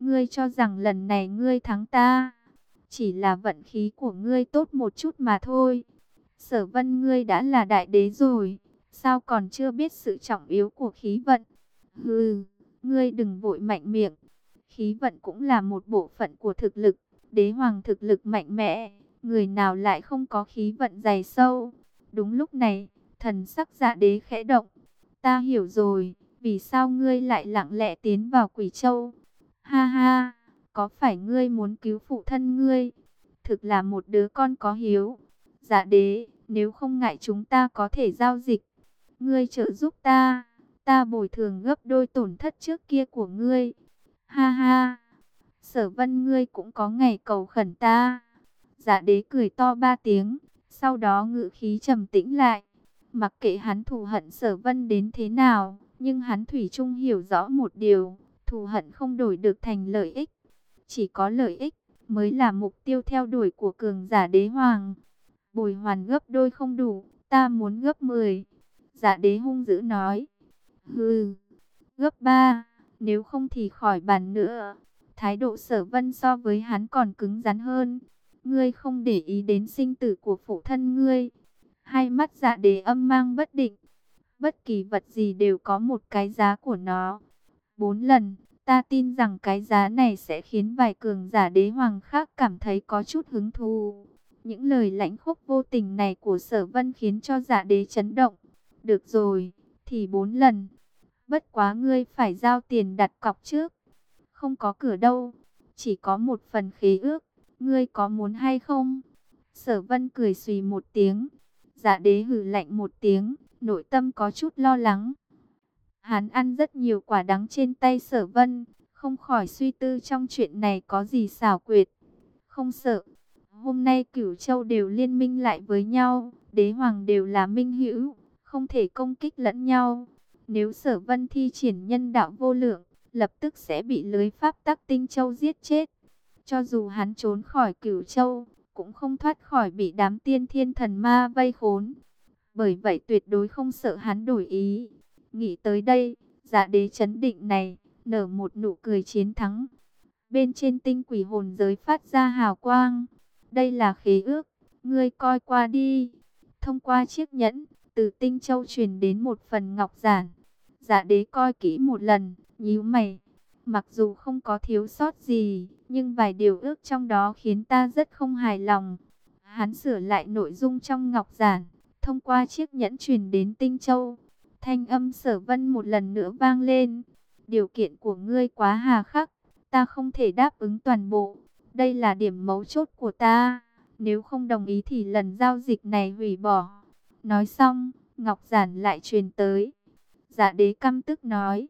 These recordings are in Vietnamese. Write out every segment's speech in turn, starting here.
Ngươi cho rằng lần này ngươi thắng ta, chỉ là vận khí của ngươi tốt một chút mà thôi. Sở vân ngươi đã là đại đế rồi, sao còn chưa biết sự trọng yếu của khí vận? Hừ, ngươi đừng vội mạnh miệng. Khí vận cũng là một bộ phận của thực lực, đế hoàng thực lực mạnh mẽ, người nào lại không có khí vận dày sâu. Đúng lúc này, thần sắc dạ đế khẽ động. Ta hiểu rồi, vì sao ngươi lại lặng lẽ tiến vào quỷ châu? Ha ha, có phải ngươi muốn cứu phụ thân ngươi? Thực là một đứa con có hiếu. Dạ đế, nếu không ngại chúng ta có thể giao dịch. Ngươi trợ giúp ta, ta bồi thường gấp đôi tổn thất trước kia của ngươi. Ha ha, sở vân ngươi cũng có ngày cầu khẩn ta. Dạ đế cười to ba tiếng, sau đó ngự khí trầm tĩnh lại. Mặc kệ hắn thù hận sở vân đến thế nào, nhưng hắn thủy chung hiểu rõ một điều, thù hận không đổi được thành lợi ích. Chỉ có lợi ích mới là mục tiêu theo đuổi của cường giả đế hoàng. Bồi hoàn gấp đôi không đủ, ta muốn gấp 10. Giả đế hung dữ nói. Hừ, gấp 3, nếu không thì khỏi bàn nữa. Thái độ sở vân so với hắn còn cứng rắn hơn. Ngươi không để ý đến sinh tử của phụ thân ngươi. Hai mắt dạ đế âm mang bất định. Bất kỳ vật gì đều có một cái giá của nó. Bốn lần, ta tin rằng cái giá này sẽ khiến vài cường giả đế hoàng khác cảm thấy có chút hứng thú. Những lời lãnh khúc vô tình này của sở vân khiến cho giả đế chấn động. Được rồi, thì bốn lần. Bất quá ngươi phải giao tiền đặt cọc trước. Không có cửa đâu, chỉ có một phần khế ước. Ngươi có muốn hay không? Sở vân cười xùy một tiếng. Giả đế hử lạnh một tiếng, nội tâm có chút lo lắng. Hắn ăn rất nhiều quả đắng trên tay sở vân, không khỏi suy tư trong chuyện này có gì xảo quyệt. Không sợ, Hôm nay cửu châu đều liên minh lại với nhau, đế hoàng đều là minh hữu, không thể công kích lẫn nhau. Nếu sở vân thi triển nhân đạo vô lượng, lập tức sẽ bị lưới pháp tắc tinh châu giết chết. Cho dù hắn trốn khỏi cửu châu, cũng không thoát khỏi bị đám tiên thiên thần ma vây khốn. Bởi vậy tuyệt đối không sợ hắn đổi ý. Nghĩ tới đây, giả đế chấn định này, nở một nụ cười chiến thắng. Bên trên tinh quỷ hồn giới phát ra hào quang đây là khế ước, ngươi coi qua đi. Thông qua chiếc nhẫn, từ Tinh Châu truyền đến một phần ngọc giản. Giả đế coi kỹ một lần, nhíu mày. Mặc dù không có thiếu sót gì, nhưng vài điều ước trong đó khiến ta rất không hài lòng. Hắn sửa lại nội dung trong ngọc giản, thông qua chiếc nhẫn truyền đến Tinh Châu. Thanh âm sở vân một lần nữa vang lên. Điều kiện của ngươi quá hà khắc, ta không thể đáp ứng toàn bộ. Đây là điểm mấu chốt của ta. Nếu không đồng ý thì lần giao dịch này hủy bỏ. Nói xong, Ngọc Giản lại truyền tới. Giả đế căm tức nói.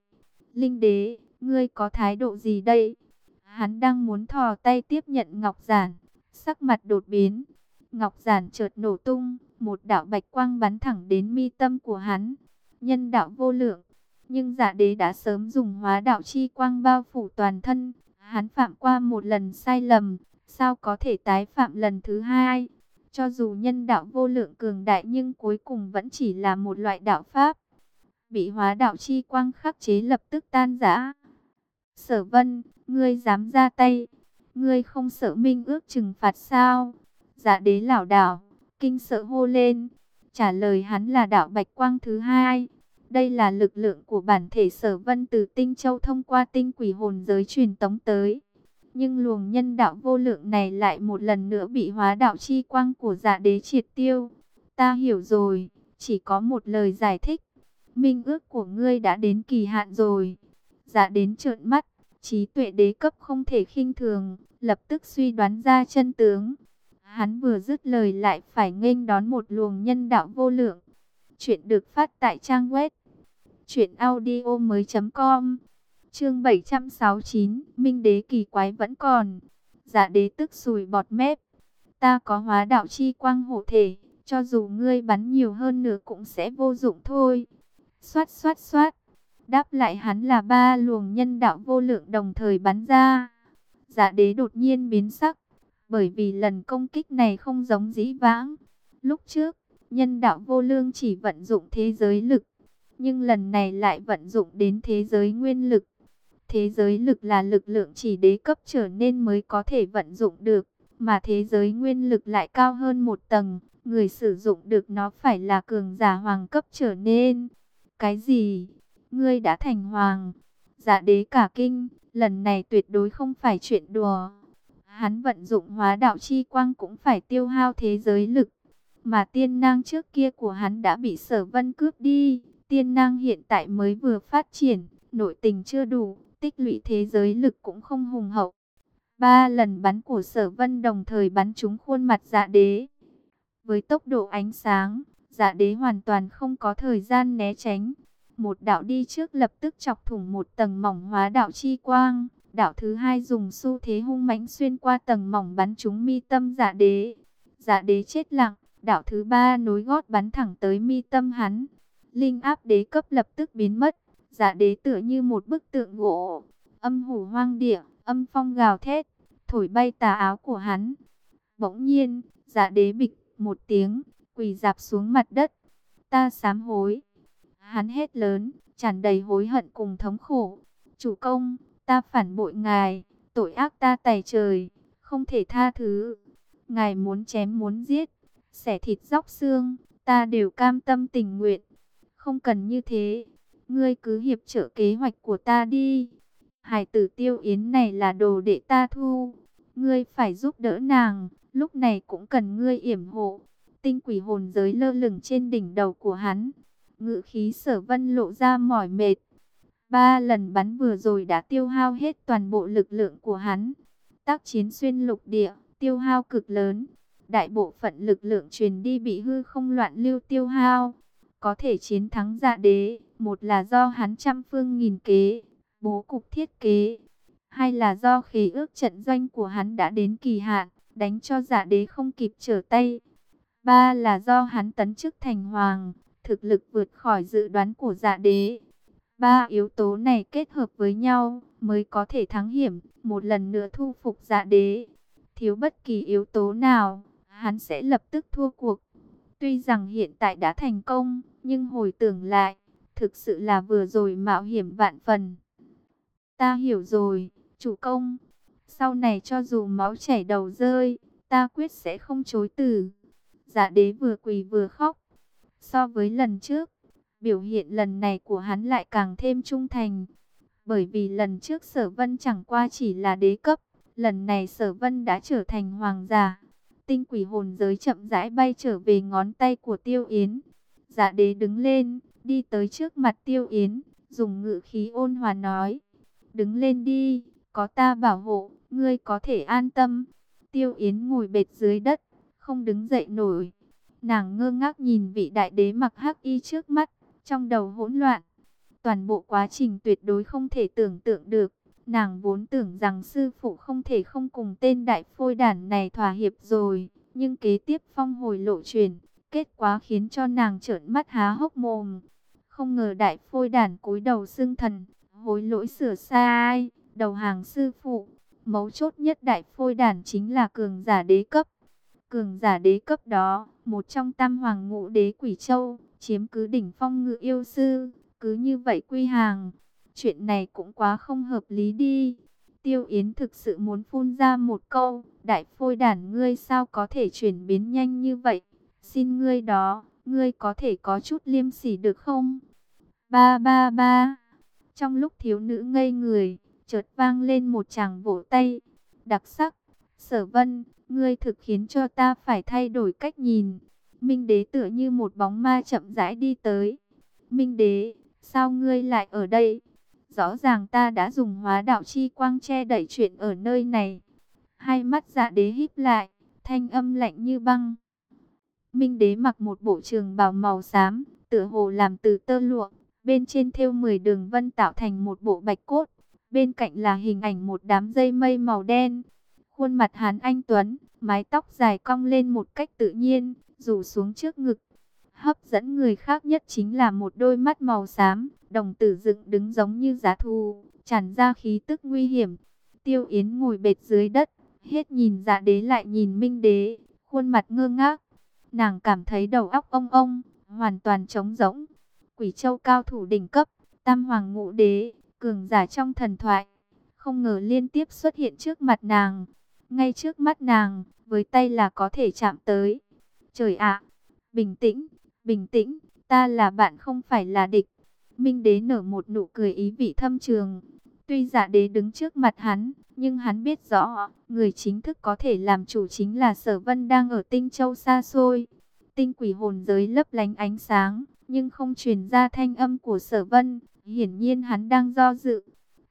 Linh đế, ngươi có thái độ gì đây? Hắn đang muốn thò tay tiếp nhận Ngọc Giản. Sắc mặt đột biến. Ngọc Giản chợt nổ tung. Một đạo bạch quang bắn thẳng đến mi tâm của hắn. Nhân đạo vô lượng. Nhưng giả đế đã sớm dùng hóa đạo chi quang bao phủ toàn thân. Hắn phạm qua một lần sai lầm, sao có thể tái phạm lần thứ hai? Cho dù nhân đạo vô lượng cường đại nhưng cuối cùng vẫn chỉ là một loại đạo pháp. Bị hóa đạo chi quang khắc chế lập tức tan rã. Sở vân, ngươi dám ra tay, ngươi không sợ minh ước trừng phạt sao? Dạ đế lảo đảo, kinh sợ hô lên. Trả lời hắn là đạo bạch quang thứ hai. Đây là lực lượng của bản thể sở vân từ tinh châu thông qua tinh quỷ hồn giới truyền tống tới. Nhưng luồng nhân đạo vô lượng này lại một lần nữa bị hóa đạo chi quang của giả đế triệt tiêu. Ta hiểu rồi, chỉ có một lời giải thích. Minh ước của ngươi đã đến kỳ hạn rồi. giả đến trợn mắt, trí tuệ đế cấp không thể khinh thường, lập tức suy đoán ra chân tướng. Hắn vừa dứt lời lại phải nghênh đón một luồng nhân đạo vô lượng. Chuyện được phát tại trang web truyệnaudiomoi.com. Chương 769, Minh đế kỳ quái vẫn còn. Giả đế tức sùi bọt mép. Ta có hóa đạo chi quang hộ thể, cho dù ngươi bắn nhiều hơn nữa cũng sẽ vô dụng thôi. Xoát xoát xoát. Đáp lại hắn là ba luồng nhân đạo vô lượng đồng thời bắn ra. Giả đế đột nhiên biến sắc, bởi vì lần công kích này không giống dĩ vãng. Lúc trước, nhân đạo vô lương chỉ vận dụng thế giới lực, nhưng lần này lại vận dụng đến thế giới nguyên lực. Thế giới lực là lực lượng chỉ đế cấp trở nên mới có thể vận dụng được, mà thế giới nguyên lực lại cao hơn một tầng, người sử dụng được nó phải là cường giả hoàng cấp trở nên. Cái gì? Ngươi đã thành hoàng? Dạ đế cả kinh, lần này tuyệt đối không phải chuyện đùa. Hắn vận dụng hóa đạo chi quang cũng phải tiêu hao thế giới lực, mà tiên năng trước kia của hắn đã bị sở vân cướp đi. Tiên năng hiện tại mới vừa phát triển, nội tình chưa đủ, tích lũy thế giới lực cũng không hùng hậu. Ba lần bắn của sở vân đồng thời bắn trúng khuôn mặt dạ đế. Với tốc độ ánh sáng, dạ đế hoàn toàn không có thời gian né tránh. Một đạo đi trước lập tức chọc thủng một tầng mỏng hóa đạo chi quang. Đạo thứ hai dùng xu thế hung mãnh xuyên qua tầng mỏng bắn trúng mi tâm giả đế. giả đế chết lặng, đạo thứ ba nối gót bắn thẳng tới mi tâm hắn. Linh áp đế cấp lập tức biến mất, giả đế tựa như một bức tượng gỗ. Âm hủ hoang địa, âm phong gào thét, thổi bay tà áo của hắn. Bỗng nhiên, giả đế bịch một tiếng, quỳ dạp xuống mặt đất. Ta sám hối. Hắn hét lớn, tràn đầy hối hận cùng thống khổ. Chủ công, ta phản bội ngài, tội ác ta tày trời, không thể tha thứ. Ngài muốn chém muốn giết, xẻ thịt róc xương, ta đều cam tâm tình nguyện. Không cần như thế, ngươi cứ hiệp trợ kế hoạch của ta đi. Hải tử tiêu yến này là đồ để ta thu, ngươi phải giúp đỡ nàng, lúc này cũng cần ngươi yểm hộ. Tinh quỷ hồn giới lơ lửng trên đỉnh đầu của hắn, ngự khí sở vân lộ ra mỏi mệt. Ba lần bắn vừa rồi đã tiêu hao hết toàn bộ lực lượng của hắn. Tác chiến xuyên lục địa, tiêu hao cực lớn. Đại bộ phận lực lượng truyền đi bị hư không loạn lưu tiêu hao. Có thể chiến thắng dạ đế, một là do hắn trăm phương nghìn kế, bố cục thiết kế. Hai là do khí ước trận doanh của hắn đã đến kỳ hạn, đánh cho dạ đế không kịp trở tay. Ba là do hắn tấn chức thành hoàng, thực lực vượt khỏi dự đoán của dạ đế. Ba yếu tố này kết hợp với nhau mới có thể thắng hiểm, một lần nữa thu phục dạ đế. Thiếu bất kỳ yếu tố nào, hắn sẽ lập tức thua cuộc. Tuy rằng hiện tại đã thành công, nhưng hồi tưởng lại, thực sự là vừa rồi mạo hiểm vạn phần. Ta hiểu rồi, chủ công. Sau này cho dù máu chảy đầu rơi, ta quyết sẽ không chối từ. Dạ đế vừa quỳ vừa khóc. So với lần trước, biểu hiện lần này của hắn lại càng thêm trung thành. Bởi vì lần trước sở vân chẳng qua chỉ là đế cấp, lần này sở vân đã trở thành hoàng giả. Tinh quỷ hồn giới chậm rãi bay trở về ngón tay của tiêu yến. Dạ đế đứng lên, đi tới trước mặt tiêu yến, dùng ngự khí ôn hòa nói. Đứng lên đi, có ta bảo hộ, ngươi có thể an tâm. Tiêu yến ngồi bệt dưới đất, không đứng dậy nổi. Nàng ngơ ngác nhìn vị đại đế mặc hắc y trước mắt, trong đầu hỗn loạn. Toàn bộ quá trình tuyệt đối không thể tưởng tượng được. Nàng vốn tưởng rằng sư phụ không thể không cùng tên đại phôi đản này thỏa hiệp rồi. Nhưng kế tiếp phong hồi lộ truyền, kết quả khiến cho nàng trợn mắt há hốc mồm. Không ngờ đại phôi đản cúi đầu xưng thần, hối lỗi sửa sai, đầu hàng sư phụ. Mấu chốt nhất đại phôi đản chính là cường giả đế cấp. Cường giả đế cấp đó, một trong tam hoàng ngũ đế quỷ châu, chiếm cứ đỉnh phong ngự yêu sư, cứ như vậy quy hàng. Chuyện này cũng quá không hợp lý đi. Tiêu Yến thực sự muốn phun ra một câu, đại phôi đản ngươi sao có thể chuyển biến nhanh như vậy? Xin ngươi đó, ngươi có thể có chút liêm sỉ được không? Ba ba ba. Trong lúc thiếu nữ ngây người, chợt vang lên một chàng vỗ tay. Đặc sắc, sở vân, ngươi thực khiến cho ta phải thay đổi cách nhìn. Minh đế tựa như một bóng ma chậm rãi đi tới. Minh đế, sao ngươi lại ở đây? Rõ ràng ta đã dùng hóa đạo chi quang che đẩy chuyện ở nơi này. Hai mắt dạ đế híp lại, thanh âm lạnh như băng. Minh đế mặc một bộ trường bào màu xám, tựa hồ làm từ tơ lụa, bên trên thêu 10 đường vân tạo thành một bộ bạch cốt, bên cạnh là hình ảnh một đám dây mây màu đen. Khuôn mặt hán anh tuấn, mái tóc dài cong lên một cách tự nhiên, rủ xuống trước ngực. Hấp dẫn người khác nhất chính là một đôi mắt màu xám, đồng tử dựng đứng giống như giá thù, tràn ra khí tức nguy hiểm. Tiêu Yến ngồi bệt dưới đất, hết nhìn dạ đế lại nhìn minh đế, khuôn mặt ngơ ngác. Nàng cảm thấy đầu óc ông ông, hoàn toàn trống rỗng. Quỷ châu cao thủ đỉnh cấp, tam hoàng ngũ đế, cường giả trong thần thoại, không ngờ liên tiếp xuất hiện trước mặt nàng. Ngay trước mắt nàng, với tay là có thể chạm tới. Trời ạ, bình tĩnh, bình tĩnh, ta là bạn không phải là địch. Minh đế nở một nụ cười ý vị thâm trường. Tuy giả đế đứng trước mặt hắn, nhưng hắn biết rõ, người chính thức có thể làm chủ chính là sở vân đang ở tinh châu xa xôi. Tinh quỷ hồn giới lấp lánh ánh sáng, nhưng không truyền ra thanh âm của sở vân. Hiển nhiên hắn đang do dự.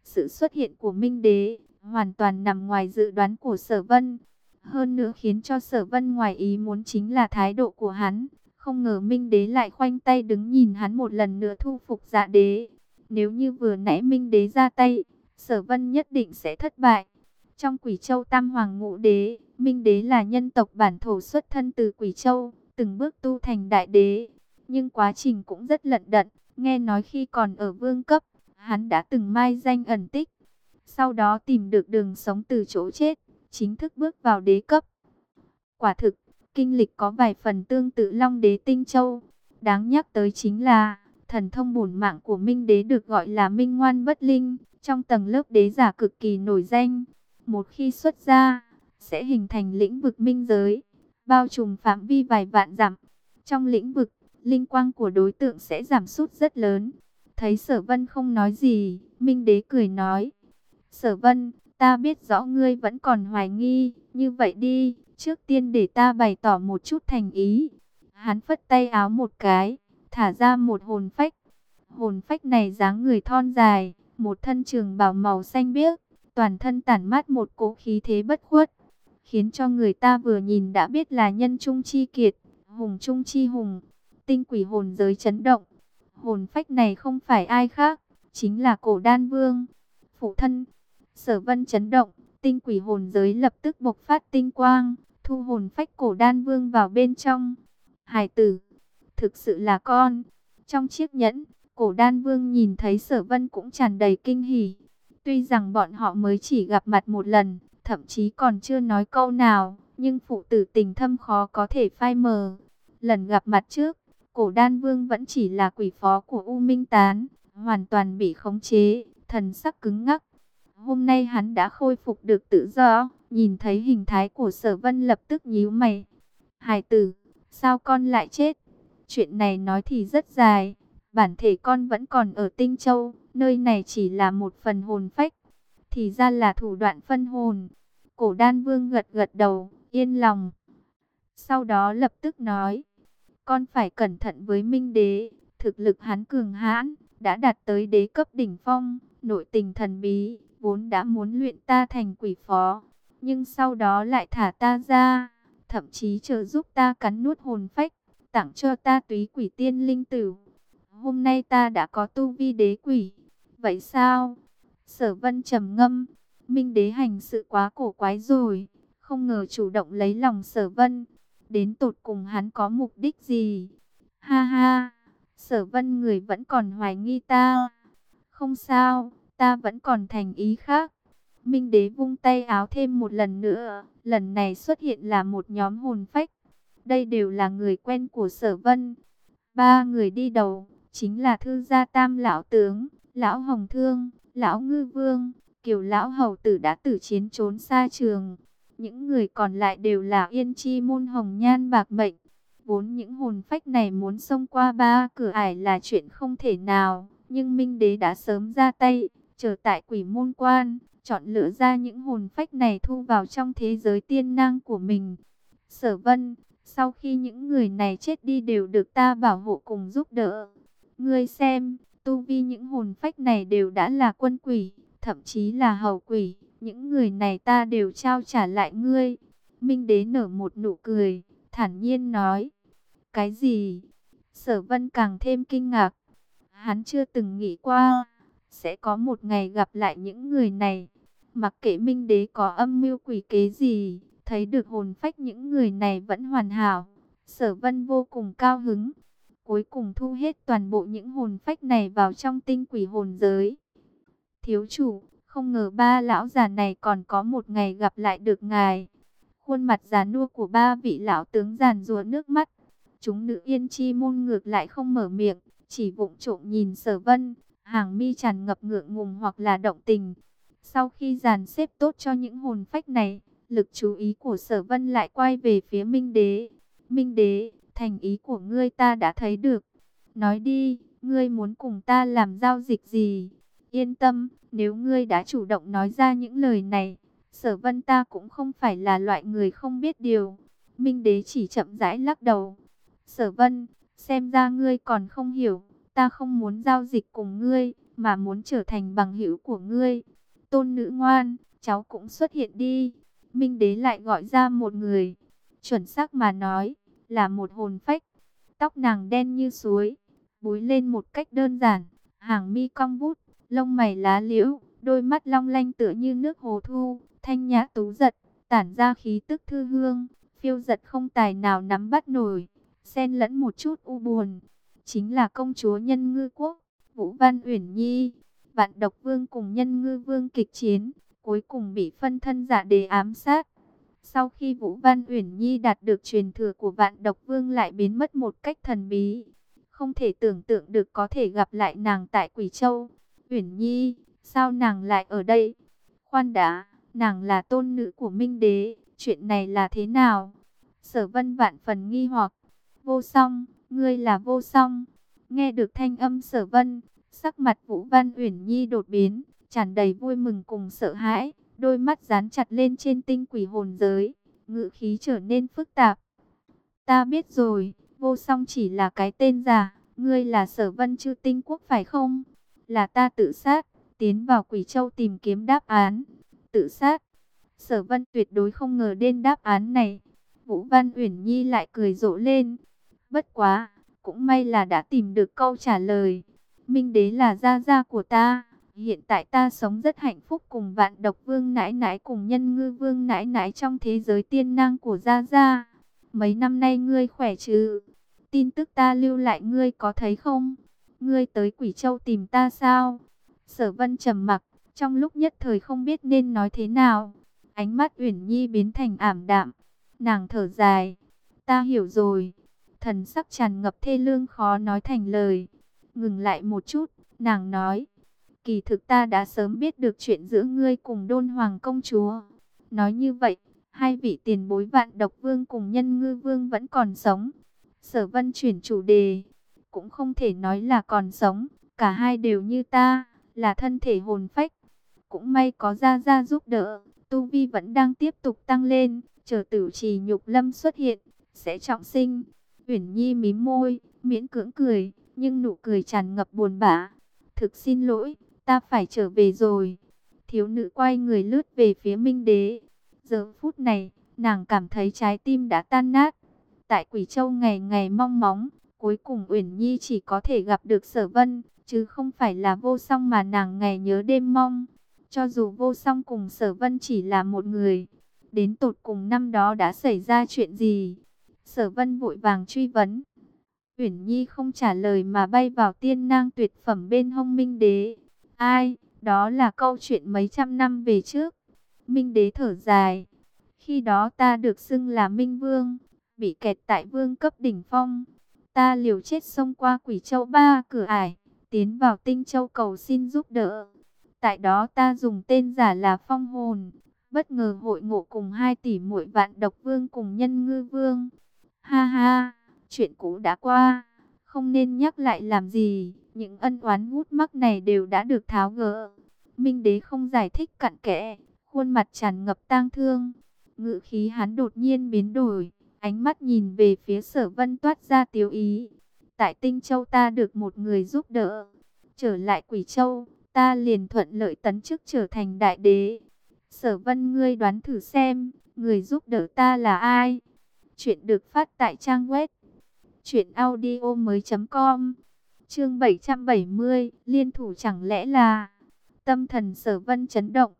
Sự xuất hiện của Minh Đế hoàn toàn nằm ngoài dự đoán của sở vân. Hơn nữa khiến cho sở vân ngoài ý muốn chính là thái độ của hắn. Không ngờ Minh Đế lại khoanh tay đứng nhìn hắn một lần nữa thu phục dạ đế. Nếu như vừa nãy Minh Đế ra tay, sở vân nhất định sẽ thất bại. Trong quỷ châu Tam Hoàng Ngũ Đế, Minh Đế là nhân tộc bản thổ xuất thân từ quỷ châu, từng bước tu thành đại đế. Nhưng quá trình cũng rất lận đận, nghe nói khi còn ở vương cấp, hắn đã từng mai danh ẩn tích. Sau đó tìm được đường sống từ chỗ chết, chính thức bước vào đế cấp. Quả thực, kinh lịch có vài phần tương tự Long Đế Tinh Châu. Đáng nhắc tới chính là, thần thông bổn mạng của Minh Đế được gọi là Minh Ngoan Bất Linh, trong tầng lớp đế giả cực kỳ nổi danh. Một khi xuất ra, sẽ hình thành lĩnh vực minh giới, bao trùm phạm vi vài vạn dặm. Trong lĩnh vực, linh quang của đối tượng sẽ giảm sút rất lớn. Thấy sở vân không nói gì, Minh Đế cười nói. Sở vân, ta biết rõ ngươi vẫn còn hoài nghi, như vậy đi, trước tiên để ta bày tỏ một chút thành ý. Hắn phất tay áo một cái, thả ra một hồn phách. Hồn phách này dáng người thon dài, một thân trường bào màu xanh biếc, toàn thân tản mát một cỗ khí thế bất khuất, khiến cho người ta vừa nhìn đã biết là nhân trung chi kiệt, hùng trung chi hùng. Tinh quỷ hồn giới chấn động, hồn phách này không phải ai khác, chính là cổ đan vương. Phụ thân, sở vân chấn động, tinh quỷ hồn giới lập tức bộc phát tinh quang, thu hồn phách cổ đan vương vào bên trong. Hải tử, thực sự là con. Trong chiếc nhẫn, cổ đan vương nhìn thấy sở vân cũng tràn đầy kinh hỉ. Tuy rằng bọn họ mới chỉ gặp mặt một lần, thậm chí còn chưa nói câu nào, nhưng phụ tử tình thâm khó có thể phai mờ. Lần gặp mặt trước, cổ đan vương vẫn chỉ là quỷ phó của U Minh Tán, hoàn toàn bị khống chế, thần sắc cứng ngắc. Hôm nay hắn đã khôi phục được tự do, nhìn thấy hình thái của sở vân lập tức nhíu mày. Hải tử, sao con lại chết? Chuyện này nói thì rất dài, bản thể con vẫn còn ở Tinh Châu, nơi này chỉ là một phần hồn phách. Thì ra là thủ đoạn phân hồn. Cổ đan vương gật gật đầu, yên lòng. Sau đó lập tức nói, con phải cẩn thận với Minh Đế, thực lực hắn cường hãn, đã đạt tới đế cấp đỉnh phong, nội tình thần bí, vốn đã muốn luyện ta thành quỷ phó, nhưng sau đó lại thả ta ra, thậm chí trợ giúp ta cắn nuốt hồn phách, tặng cho ta túy quỷ tiên linh tử. Hôm nay ta đã có tu vi đế quỷ, vậy sao? Sở vân trầm ngâm, Minh Đế hành sự quá cổ quái rồi, không ngờ chủ động lấy lòng sở vân. Đến tột cùng hắn có mục đích gì? Ha ha, sở vân người vẫn còn hoài nghi ta. Không sao, ta vẫn còn thành ý khác. Minh đế vung tay áo thêm một lần nữa, lần này xuất hiện là một nhóm hồn phách. Đây đều là người quen của sở vân. Ba người đi đầu, chính là thư gia tam lão tướng, lão hồng thương, lão ngư vương, kiều lão hầu tử đã tử chiến trốn xa trường. Những người còn lại đều là yên chi môn hồng nhan bạc mệnh. Vốn những hồn phách này muốn xông qua ba cửa ải là chuyện không thể nào. Nhưng Minh Đế đã sớm ra tay, chờ tại quỷ môn quan, chọn lựa ra những hồn phách này thu vào trong thế giới tiên năng của mình. Sở vân, sau khi những người này chết đi đều được ta bảo hộ cùng giúp đỡ. Ngươi xem, tu vi những hồn phách này đều đã là quân quỷ, thậm chí là hầu quỷ. Những người này ta đều trao trả lại ngươi. Minh đế nở một nụ cười, thản nhiên nói. Cái gì? Sở vân càng thêm kinh ngạc. Hắn chưa từng nghĩ qua, sẽ có một ngày gặp lại những người này. Mặc kệ minh đế có âm mưu quỷ kế gì, thấy được hồn phách những người này vẫn hoàn hảo. Sở vân vô cùng cao hứng. Cuối cùng thu hết toàn bộ những hồn phách này vào trong tinh quỷ hồn giới. Thiếu chủ, không ngờ ba lão già này còn có một ngày gặp lại được ngài. Khuôn mặt già nua của ba vị lão tướng giàn rùa nước mắt. Chúng nữ yên chi môn ngược lại không mở miệng, chỉ vụng trộm nhìn sở vân hàng mi tràn ngập ngượng ngùng hoặc là động tình. Sau khi dàn xếp tốt cho những hồn phách này, lực chú ý của sở vân lại quay về phía Minh Đế. Minh Đế, thành ý của ngươi ta đã thấy được. Nói đi, ngươi muốn cùng ta làm giao dịch gì? Yên tâm, nếu ngươi đã chủ động nói ra những lời này, sở vân ta cũng không phải là loại người không biết điều. Minh đế chỉ chậm rãi lắc đầu. Sở vân, xem ra ngươi còn không hiểu, ta không muốn giao dịch cùng ngươi, mà muốn trở thành bằng hữu của ngươi. Tôn nữ ngoan, cháu cũng xuất hiện đi. Minh đế lại gọi ra một người, chuẩn xác mà nói, là một hồn phách. Tóc nàng đen như suối, búi lên một cách đơn giản, hàng mi cong vút, lông mày lá liễu, đôi mắt long lanh tựa như nước hồ thu, thanh nhã tú giật, tản ra khí tức thư hương, phiêu giật không tài nào nắm bắt nổi, xen lẫn một chút u buồn. Chính là công chúa nhân ngư quốc, Vũ Văn Uyển Nhi, vạn độc vương cùng nhân ngư vương kịch chiến, cuối cùng bị phân thân giả đề ám sát. Sau khi Vũ Văn Uyển Nhi đạt được truyền thừa của vạn độc vương lại biến mất một cách thần bí. Không thể tưởng tượng được có thể gặp lại nàng tại Quỷ Châu. Uyển Nhi, sao nàng lại ở đây? Khoan đã, nàng là tôn nữ của Minh Đế, chuyện này là thế nào? Sở vân vạn phần nghi hoặc. Vô song, ngươi là vô song. Nghe được thanh âm sở vân, sắc mặt Vũ Văn Uyển Nhi đột biến, tràn đầy vui mừng cùng sợ hãi, đôi mắt dán chặt lên trên tinh quỷ hồn giới, ngự khí trở nên phức tạp. Ta biết rồi, vô song chỉ là cái tên giả, ngươi là sở vân chư tinh quốc phải không? Là ta tự sát, tiến vào quỷ châu tìm kiếm đáp án. Tự sát, sở vân tuyệt đối không ngờ đến đáp án này. Vũ Văn Uyển Nhi lại cười rộ lên. Bất quá, cũng may là đã tìm được câu trả lời. Minh đế là gia gia của ta. Hiện tại ta sống rất hạnh phúc cùng vạn độc vương nãi nãi cùng nhân ngư vương nãi nãi trong thế giới tiên năng của gia gia. Mấy năm nay ngươi khỏe chứ? Tin tức ta lưu lại ngươi có thấy không? Ngươi tới Quỷ Châu tìm ta sao? Sở vân trầm mặc, trong lúc nhất thời không biết nên nói thế nào. Ánh mắt Uyển Nhi biến thành ảm đạm. Nàng thở dài. Ta hiểu rồi. Thần sắc tràn ngập thê lương khó nói thành lời. Ngừng lại một chút, nàng nói. Kỳ thực ta đã sớm biết được chuyện giữa ngươi cùng đôn hoàng công chúa. Nói như vậy, hai vị tiền bối vạn độc vương cùng nhân ngư vương vẫn còn sống. Sở vân chuyển chủ đề, cũng không thể nói là còn sống, cả hai đều như ta, là thân thể hồn phách. Cũng may có Gia Gia giúp đỡ, Tu Vi vẫn đang tiếp tục tăng lên, chờ tử trì nhục lâm xuất hiện, sẽ trọng sinh. Uyển Nhi mím môi, miễn cưỡng cười, nhưng nụ cười tràn ngập buồn bã. Thực xin lỗi, ta phải trở về rồi. Thiếu nữ quay người lướt về phía Minh Đế. Giờ phút này, nàng cảm thấy trái tim đã tan nát. Tại Quỷ Châu ngày ngày mong móng, cuối cùng Uyển Nhi chỉ có thể gặp được Sở Vân, chứ không phải là vô song mà nàng ngày nhớ đêm mong. Cho dù vô song cùng Sở Vân chỉ là một người, đến tột cùng năm đó đã xảy ra chuyện gì? Sở Vân vội vàng truy vấn. Uyển Nhi không trả lời mà bay vào tiên nang tuyệt phẩm bên hông Minh Đế. Ai, đó là câu chuyện mấy trăm năm về trước. Minh Đế thở dài. Khi đó ta được xưng là Minh Vương, bị kẹt tại vương cấp đỉnh phong. Ta liều chết xông qua quỷ châu ba cửa ải, tiến vào tinh châu cầu xin giúp đỡ. Tại đó ta dùng tên giả là Phong Hồn, bất ngờ hội ngộ cùng hai tỷ muội vạn độc vương cùng nhân ngư vương. Ha ha, chuyện cũ đã qua, không nên nhắc lại làm gì, những ân oán hút mắc này đều đã được tháo gỡ. Minh đế không giải thích cặn kẽ, khuôn mặt tràn ngập tang thương. Ngự khí hắn đột nhiên biến đổi, ánh mắt nhìn về phía sở vân toát ra tiêu ý. Tại tinh châu ta được một người giúp đỡ, trở lại quỷ châu, ta liền thuận lợi tấn chức trở thành đại đế. Sở vân ngươi đoán thử xem, người giúp đỡ ta là ai? Chuyện được phát tại trang web truyệnaudiomoi.com. Chương 770, liên thủ chẳng lẽ là Tâm thần Sở Vân chấn động.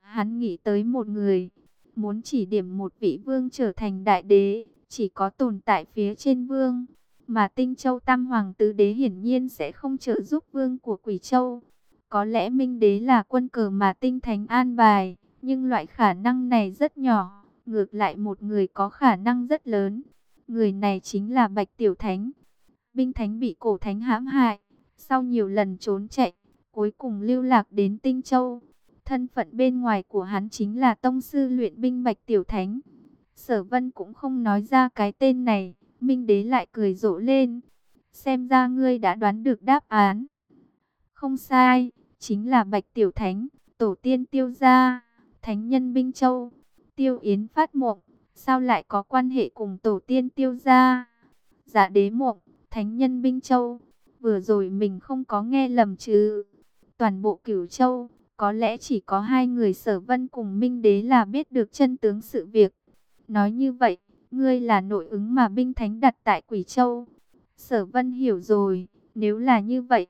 Hắn nghĩ tới một người, muốn chỉ điểm một vị vương trở thành đại đế, chỉ có tồn tại phía trên vương, mà Tinh Châu Tam Hoàng tứ đế hiển nhiên sẽ không trợ giúp vương của Quỷ Châu. Có lẽ Minh đế là quân cờ mà Tinh Thánh an bài, nhưng loại khả năng này rất nhỏ, ngược lại một người có khả năng rất lớn. Người này chính là Bạch Tiểu Thánh. Binh Thánh bị cổ thánh hãm hại, sau nhiều lần trốn chạy, cuối cùng lưu lạc đến Tinh Châu. Thân phận bên ngoài của hắn chính là tông sư luyện binh Bạch Tiểu Thánh. Sở Vân cũng không nói ra cái tên này, Minh Đế lại cười rộ lên. Xem ra ngươi đã đoán được đáp án. Không sai, chính là Bạch Tiểu Thánh, tổ tiên tiêu gia, thánh nhân binh châu, tiêu yến phát mộng, sao lại có quan hệ cùng tổ tiên tiêu gia? Giả đế mộng, thánh nhân binh châu, vừa rồi mình không có nghe lầm chứ? Toàn bộ cửu châu, có lẽ chỉ có hai người sở vân cùng minh đế là biết được chân tướng sự việc. Nói như vậy, ngươi là nội ứng mà binh thánh đặt tại quỷ châu. Sở vân hiểu rồi, nếu là như vậy,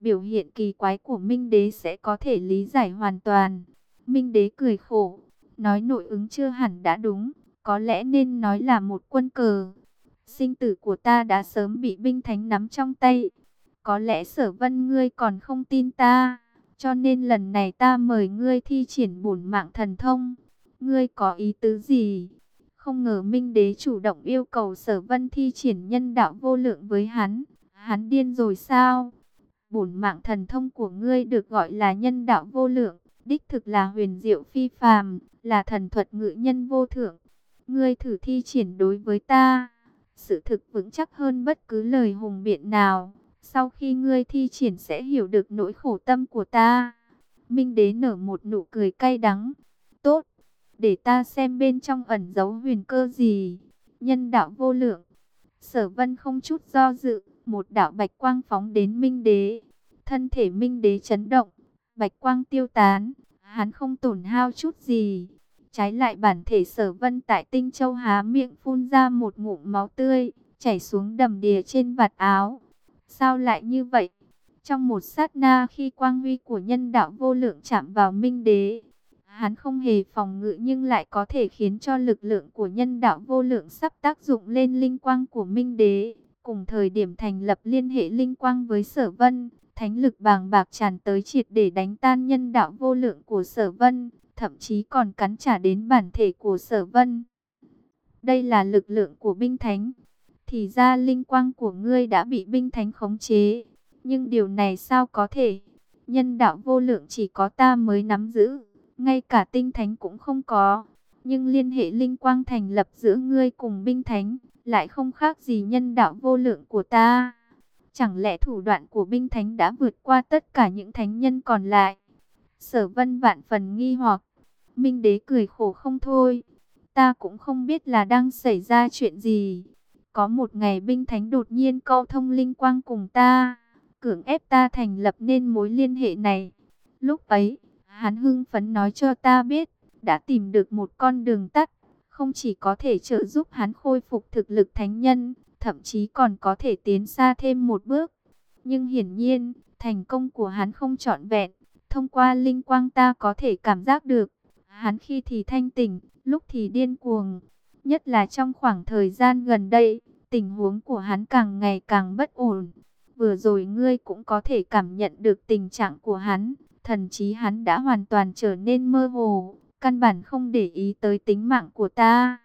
biểu hiện kỳ quái của Minh Đế sẽ có thể lý giải hoàn toàn. Minh Đế cười khổ, nói nội ứng chưa hẳn đã đúng, có lẽ nên nói là một quân cờ. Sinh tử của ta đã sớm bị binh thánh nắm trong tay. Có lẽ sở vân ngươi còn không tin ta, cho nên lần này ta mời ngươi thi triển bổn mạng thần thông. Ngươi có ý tứ gì? Không ngờ Minh Đế chủ động yêu cầu sở vân thi triển nhân đạo vô lượng với hắn. Hắn điên rồi sao? bổn mạng thần thông của ngươi được gọi là nhân đạo vô lượng, đích thực là huyền diệu phi phàm, là thần thuật ngự nhân vô thượng. Ngươi thử thi triển đối với ta, sự thực vững chắc hơn bất cứ lời hùng biện nào. Sau khi ngươi thi triển sẽ hiểu được nỗi khổ tâm của ta. Minh đế nở một nụ cười cay đắng. Tốt, để ta xem bên trong ẩn giấu huyền cơ gì. Nhân đạo vô lượng. Sở vân không chút do dự, một đạo bạch quang phóng đến Minh Đế. Thân thể Minh Đế chấn động, bạch quang tiêu tán, hắn không tổn hao chút gì. Trái lại bản thể sở vân tại tinh châu há miệng phun ra một ngụm máu tươi, chảy xuống đầm đìa trên vạt áo. Sao lại như vậy? Trong một sát na khi quang huy của nhân đạo vô lượng chạm vào Minh Đế, hắn không hề phòng ngự nhưng lại có thể khiến cho lực lượng của nhân đạo vô lượng sắp tác dụng lên linh quang của Minh Đế. Cùng thời điểm thành lập liên hệ linh quang với sở vân, thánh lực bàng bạc tràn tới triệt để đánh tan nhân đạo vô lượng của sở vân, thậm chí còn cắn trả đến bản thể của sở vân. Đây là lực lượng của binh thánh. Thì ra linh quang của ngươi đã bị binh thánh khống chế. Nhưng điều này sao có thể? Nhân đạo vô lượng chỉ có ta mới nắm giữ. Ngay cả tinh thánh cũng không có. Nhưng liên hệ linh quang thành lập giữa ngươi cùng binh thánh lại không khác gì nhân đạo vô lượng của ta. Chẳng lẽ thủ đoạn của binh thánh đã vượt qua tất cả những thánh nhân còn lại? Sở vân vạn phần nghi hoặc. Minh đế cười khổ không thôi. Ta cũng không biết là đang xảy ra chuyện gì. Có một ngày binh thánh đột nhiên câu thông linh quang cùng ta. Cưỡng ép ta thành lập nên mối liên hệ này. Lúc ấy, hắn hưng phấn nói cho ta biết. Đã tìm được một con đường tắt không chỉ có thể trợ giúp hắn khôi phục thực lực thánh nhân, thậm chí còn có thể tiến xa thêm một bước. Nhưng hiển nhiên, thành công của hắn không trọn vẹn, thông qua linh quang ta có thể cảm giác được, hắn khi thì thanh tỉnh, lúc thì điên cuồng, nhất là trong khoảng thời gian gần đây, tình huống của hắn càng ngày càng bất ổn. Vừa rồi ngươi cũng có thể cảm nhận được tình trạng của hắn, thần chí hắn đã hoàn toàn trở nên mơ hồ, căn bản không để ý tới tính mạng của ta.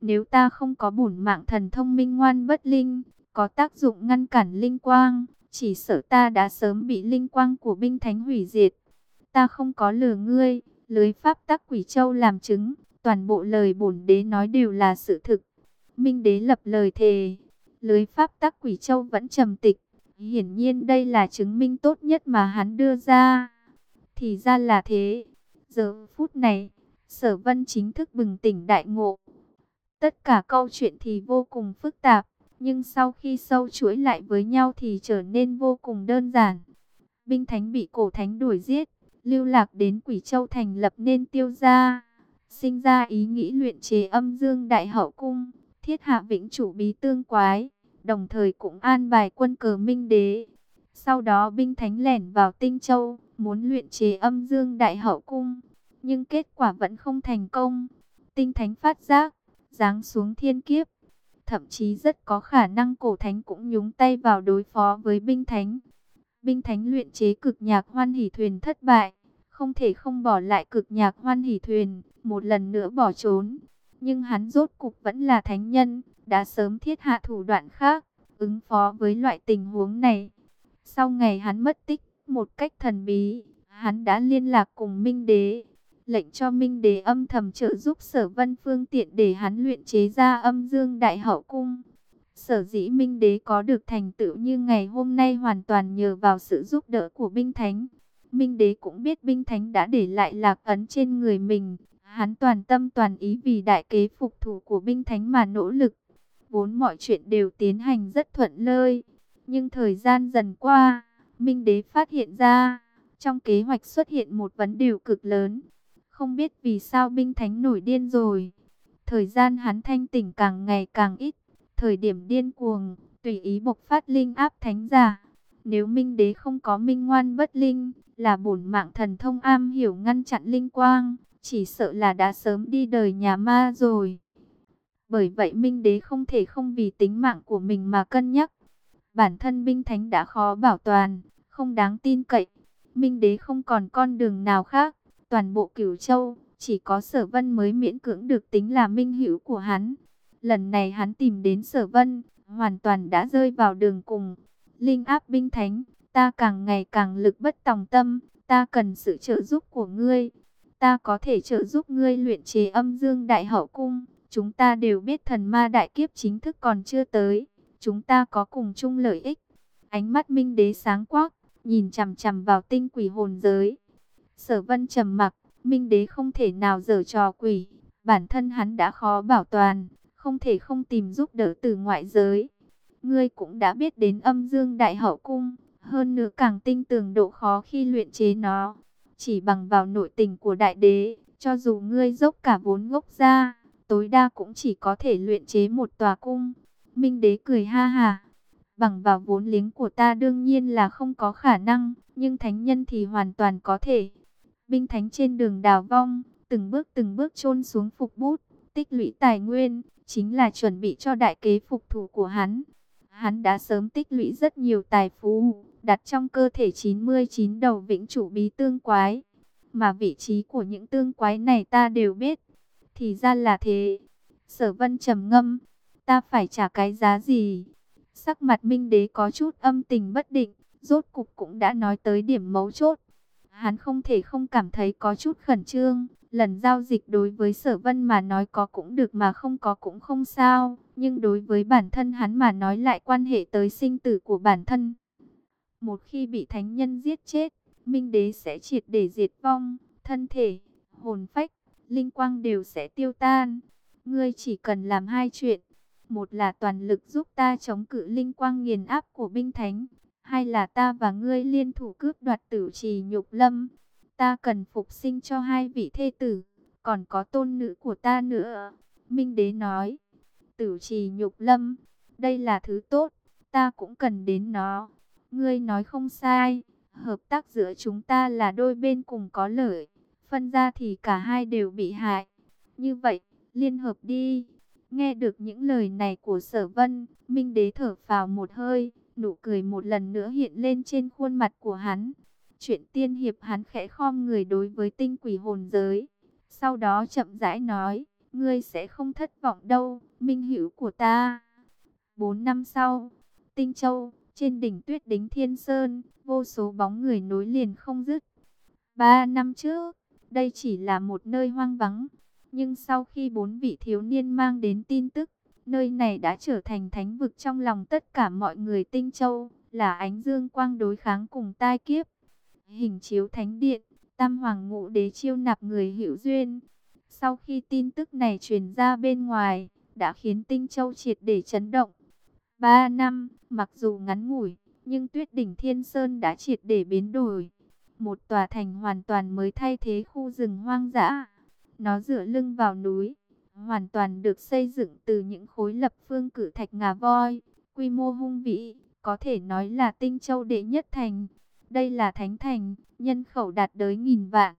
Nếu ta không có bổn mạng thần thông minh ngoan bất linh, có tác dụng ngăn cản linh quang, chỉ sợ ta đã sớm bị linh quang của binh thánh hủy diệt. Ta không có lừa ngươi, lưới pháp tắc quỷ châu làm chứng, toàn bộ lời bổn đế nói đều là sự thực. Minh đế lập lời thề, lưới pháp tắc quỷ châu vẫn trầm tịch. Hiển nhiên đây là chứng minh tốt nhất mà hắn đưa ra. Thì ra là thế. Giờ phút này, sở vân chính thức bừng tỉnh đại ngộ. Tất cả câu chuyện thì vô cùng phức tạp, nhưng sau khi sâu chuỗi lại với nhau thì trở nên vô cùng đơn giản. Binh thánh bị cổ thánh đuổi giết, lưu lạc đến Quỷ Châu thành lập nên tiêu gia, sinh ra ý nghĩ luyện chế âm dương đại hậu cung, thiết hạ vĩnh chủ bí tương quái, đồng thời cũng an bài quân cờ minh đế. Sau đó binh thánh lẻn vào Tinh Châu, muốn luyện chế âm dương đại hậu cung, nhưng kết quả vẫn không thành công. Tinh thánh phát giác, giáng xuống thiên kiếp. Thậm chí rất có khả năng cổ thánh cũng nhúng tay vào đối phó với binh thánh. Binh thánh luyện chế cực nhạc hoan hỷ thuyền thất bại, không thể không bỏ lại cực nhạc hoan hỷ thuyền, một lần nữa bỏ trốn. Nhưng hắn rốt cục vẫn là thánh nhân, đã sớm thiết hạ thủ đoạn khác, ứng phó với loại tình huống này. Sau ngày hắn mất tích, một cách thần bí, hắn đã liên lạc cùng Minh Đế, lệnh cho Minh Đế âm thầm trợ giúp Sở Vân phương tiện để hắn luyện chế ra âm dương đại hậu cung. Sở dĩ Minh Đế có được thành tựu như ngày hôm nay hoàn toàn nhờ vào sự giúp đỡ của binh thánh. Minh Đế cũng biết binh thánh đã để lại lạc ấn trên người mình. Hắn toàn tâm toàn ý vì đại kế phục thủ của binh thánh mà nỗ lực. Vốn mọi chuyện đều tiến hành rất thuận lợi. Nhưng thời gian dần qua, Minh Đế phát hiện ra, trong kế hoạch xuất hiện một vấn điều cực lớn. Không biết vì sao binh thánh nổi điên rồi. Thời gian hắn thanh tỉnh càng ngày càng ít. Thời điểm điên cuồng, tùy ý bộc phát linh áp thánh giả. Nếu Minh Đế không có minh ngoan bất linh, là bổn mạng thần thông am hiểu ngăn chặn linh quang, chỉ sợ là đã sớm đi đời nhà ma rồi. Bởi vậy Minh Đế không thể không vì tính mạng của mình mà cân nhắc. Bản thân binh thánh đã khó bảo toàn, không đáng tin cậy. Minh Đế không còn con đường nào khác. Toàn bộ cửu châu, chỉ có sở vân mới miễn cưỡng được tính là minh hữu của hắn. Lần này hắn tìm đến sở vân, hoàn toàn đã rơi vào đường cùng. Linh áp binh thánh, ta càng ngày càng lực bất tòng tâm, ta cần sự trợ giúp của ngươi. Ta có thể trợ giúp ngươi luyện chế âm dương đại hậu cung. Chúng ta đều biết thần ma đại kiếp chính thức còn chưa tới. Chúng ta có cùng chung lợi ích. Ánh mắt minh đế sáng quắc, nhìn chằm chằm vào tinh quỷ hồn giới. Sở vân trầm mặc, minh đế không thể nào dở trò quỷ. Bản thân hắn đã khó bảo toàn, không thể không tìm giúp đỡ từ ngoại giới. Ngươi cũng đã biết đến âm dương đại hậu cung, hơn nữa càng tinh tường độ khó khi luyện chế nó. Chỉ bằng vào nội tình của đại đế, cho dù ngươi dốc cả vốn gốc ra, tối đa cũng chỉ có thể luyện chế một tòa cung. Minh đế cười ha hà. Bằng vào vốn liếng của ta đương nhiên là không có khả năng, nhưng thánh nhân thì hoàn toàn có thể. Binh thánh trên đường đào vong, từng bước từng bước chôn xuống phục bút, tích lũy tài nguyên, chính là chuẩn bị cho đại kế phục thủ của hắn. Hắn đã sớm tích lũy rất nhiều tài phú, đặt trong cơ thể 99 đầu vĩnh chủ bí tương quái. Mà vị trí của những tương quái này ta đều biết. Thì ra là thế. Sở vân trầm ngâm. Ta phải trả cái giá gì? Sắc mặt minh đế có chút âm tình bất định. Rốt cục cũng đã nói tới điểm mấu chốt. Hắn không thể không cảm thấy có chút khẩn trương. Lần giao dịch đối với sở vân mà nói có cũng được mà không có cũng không sao. Nhưng đối với bản thân hắn mà nói lại quan hệ tới sinh tử của bản thân. Một khi bị thánh nhân giết chết, Minh Đế sẽ triệt để diệt vong, thân thể, hồn phách, linh quang đều sẽ tiêu tan. Ngươi chỉ cần làm hai chuyện. Một là toàn lực giúp ta chống cự linh quang nghiền áp của binh thánh hay là ta và ngươi liên thủ cướp đoạt tử trì nhục lâm. Ta cần phục sinh cho hai vị thê tử. Còn có tôn nữ của ta nữa. Minh đế nói. Tử trì nhục lâm. Đây là thứ tốt. Ta cũng cần đến nó. Ngươi nói không sai. Hợp tác giữa chúng ta là đôi bên cùng có lợi. Phân ra thì cả hai đều bị hại. Như vậy, liên hợp đi. Nghe được những lời này của sở vân, Minh Đế thở vào một hơi, nụ cười một lần nữa hiện lên trên khuôn mặt của hắn. Chuyện tiên hiệp hắn khẽ khom người đối với tinh quỷ hồn giới. Sau đó chậm rãi nói, ngươi sẽ không thất vọng đâu, minh hữu của ta. Bốn năm sau, Tinh Châu, trên đỉnh tuyết đính Thiên Sơn, vô số bóng người nối liền không dứt. Ba năm trước, đây chỉ là một nơi hoang vắng. Nhưng sau khi bốn vị thiếu niên mang đến tin tức, nơi này đã trở thành thánh vực trong lòng tất cả mọi người tinh châu, là ánh dương quang đối kháng cùng tai kiếp. Hình chiếu thánh điện, tam hoàng ngũ đế chiêu nạp người hữu duyên. Sau khi tin tức này truyền ra bên ngoài, đã khiến tinh châu triệt để chấn động. Ba năm, mặc dù ngắn ngủi, nhưng tuyết đỉnh Thiên Sơn đã triệt để biến đổi. Một tòa thành hoàn toàn mới thay thế khu rừng hoang dã. Nó dựa lưng vào núi, hoàn toàn được xây dựng từ những khối lập phương cử thạch ngà voi, quy mô hung vĩ, có thể nói là tinh châu đệ nhất thành. Đây là thánh thành, nhân khẩu đạt tới nghìn vạn.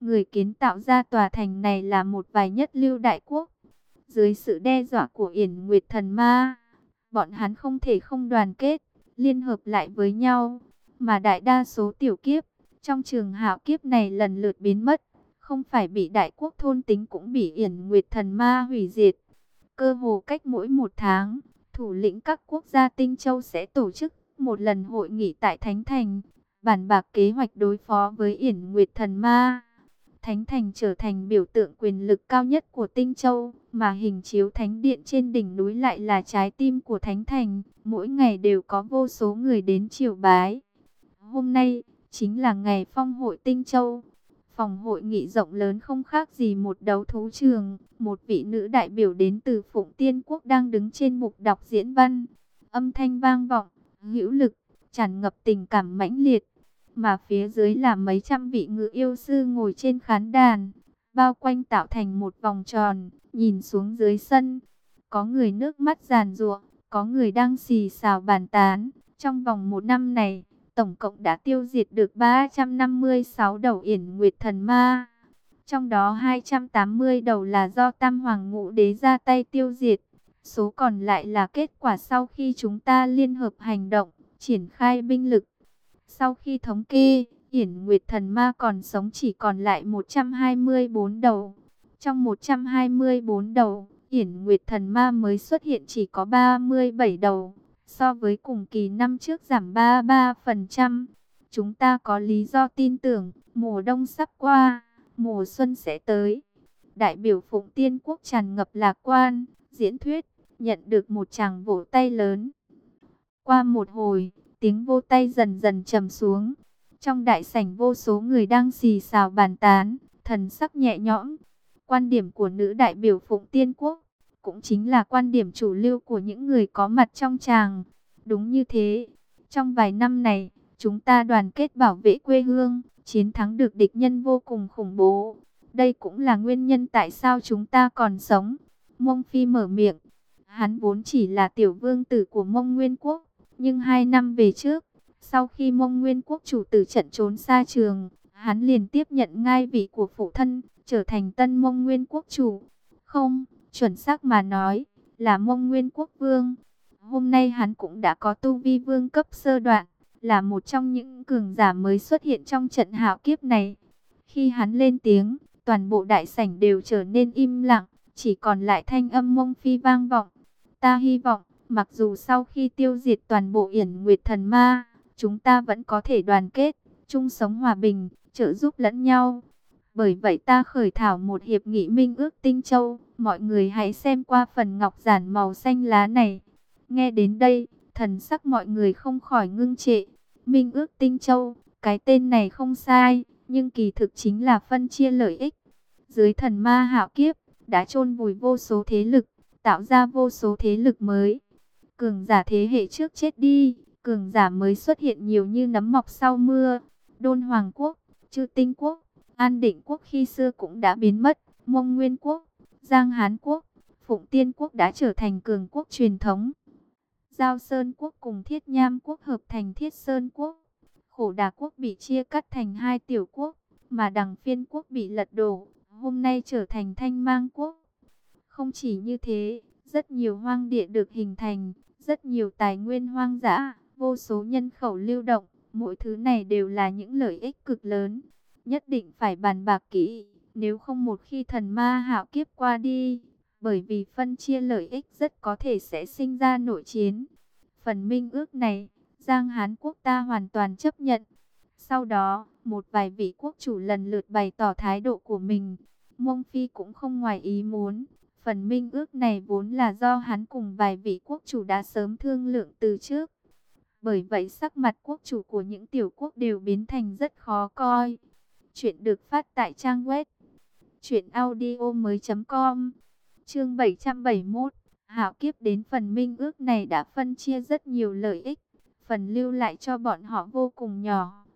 Người kiến tạo ra tòa thành này là một vài nhất lưu đại quốc. Dưới sự đe dọa của Yển Nguyệt Thần Ma, bọn hắn không thể không đoàn kết, liên hợp lại với nhau. Mà đại đa số tiểu kiếp, trong trường hạo kiếp này lần lượt biến mất không phải bị đại quốc thôn tính cũng bị yển nguyệt thần ma hủy diệt. Cơ hồ cách mỗi một tháng, thủ lĩnh các quốc gia Tinh Châu sẽ tổ chức một lần hội nghị tại Thánh Thành. bàn bạc kế hoạch đối phó với Yển Nguyệt Thần Ma. Thánh Thành trở thành biểu tượng quyền lực cao nhất của Tinh Châu, mà hình chiếu Thánh Điện trên đỉnh núi lại là trái tim của Thánh Thành, mỗi ngày đều có vô số người đến triều bái. Hôm nay, chính là ngày phong hội Tinh Châu. Phòng hội nghị rộng lớn không khác gì một đấu thú trường, một vị nữ đại biểu đến từ Phụng Tiên Quốc đang đứng trên mục đọc diễn văn. Âm thanh vang vọng, hữu lực, tràn ngập tình cảm mãnh liệt mà phía dưới là mấy trăm vị ngự yêu sư ngồi trên khán đàn, bao quanh tạo thành một vòng tròn, nhìn xuống dưới sân. Có người nước mắt giàn ruộng, có người đang xì xào bàn tán. Trong vòng một năm này, tổng cộng đã tiêu diệt được 356 đầu yển nguyệt thần ma. Trong đó 280 đầu là do Tam Hoàng Ngũ Đế ra tay tiêu diệt. Số còn lại là kết quả sau khi chúng ta liên hợp hành động, triển khai binh lực. Sau khi thống kê, Yển Nguyệt Thần Ma còn sống chỉ còn lại 124 đầu. Trong 124 đầu, Yển Nguyệt Thần Ma mới xuất hiện chỉ có 37 đầu. So với cùng kỳ năm trước giảm 33%. Chúng ta có lý do tin tưởng, mùa đông sắp qua, mùa xuân sẽ tới. Đại biểu Phụng Tiên Quốc tràn ngập lạc quan, diễn thuyết, nhận được một tràng vỗ tay lớn. Qua một hồi, Tiếng vô tay dần dần trầm xuống. Trong đại sảnh vô số người đang xì xào bàn tán, thần sắc nhẹ nhõm. Quan điểm của nữ đại biểu Phụng Tiên Quốc, cũng chính là quan điểm chủ lưu của những người có mặt trong tràng. Đúng như thế, trong vài năm này, chúng ta đoàn kết bảo vệ quê hương, chiến thắng được địch nhân vô cùng khủng bố. Đây cũng là nguyên nhân tại sao chúng ta còn sống. Mông Phi mở miệng, hắn vốn chỉ là tiểu vương tử của Mông Nguyên Quốc, nhưng hai năm về trước, sau khi mông nguyên quốc chủ tử trận trốn xa trường, hắn liền tiếp nhận ngai vị của phụ thân, trở thành tân mông nguyên quốc chủ. Không, chuẩn xác mà nói, là mông nguyên quốc vương. Hôm nay hắn cũng đã có tu vi vương cấp sơ đoạn, là một trong những cường giả mới xuất hiện trong trận hạo kiếp này. Khi hắn lên tiếng, toàn bộ đại sảnh đều trở nên im lặng, chỉ còn lại thanh âm mông phi vang vọng. Ta hy vọng, Mặc dù sau khi tiêu diệt toàn bộ Yển Nguyệt Thần Ma, chúng ta vẫn có thể đoàn kết, chung sống hòa bình, trợ giúp lẫn nhau. Bởi vậy ta khởi thảo một hiệp nghị minh ước Tinh Châu, mọi người hãy xem qua phần ngọc giản màu xanh lá này. Nghe đến đây, thần sắc mọi người không khỏi ngưng trệ. Minh ước Tinh Châu, cái tên này không sai, nhưng kỳ thực chính là phân chia lợi ích. Dưới thần ma hạo kiếp, đã chôn vùi vô số thế lực, tạo ra vô số thế lực mới. Cường giả thế hệ trước chết đi, cường giả mới xuất hiện nhiều như nấm mọc sau mưa. Đôn Hoàng Quốc, Chư Tinh Quốc, An Định Quốc khi xưa cũng đã biến mất. Mông Nguyên Quốc, Giang Hán Quốc, Phụng Tiên Quốc đã trở thành cường quốc truyền thống. Giao Sơn Quốc cùng Thiết Nham Quốc hợp thành Thiết Sơn Quốc. Khổ Đà Quốc bị chia cắt thành hai tiểu quốc, mà Đằng Phiên Quốc bị lật đổ, hôm nay trở thành Thanh Mang Quốc. Không chỉ như thế, rất nhiều hoang địa được hình thành, rất nhiều tài nguyên hoang dã, vô số nhân khẩu lưu động, mỗi thứ này đều là những lợi ích cực lớn. Nhất định phải bàn bạc kỹ, nếu không một khi thần ma hạo kiếp qua đi, bởi vì phân chia lợi ích rất có thể sẽ sinh ra nội chiến. Phần minh ước này, Giang Hán quốc ta hoàn toàn chấp nhận. Sau đó, một vài vị quốc chủ lần lượt bày tỏ thái độ của mình. Mông Phi cũng không ngoài ý muốn, Phần minh ước này vốn là do hắn cùng vài vị quốc chủ đã sớm thương lượng từ trước. Bởi vậy sắc mặt quốc chủ của những tiểu quốc đều biến thành rất khó coi. Chuyện được phát tại trang web truyệnaudiomoi.com. Chương 771. Hạo kiếp đến phần minh ước này đã phân chia rất nhiều lợi ích, phần lưu lại cho bọn họ vô cùng nhỏ.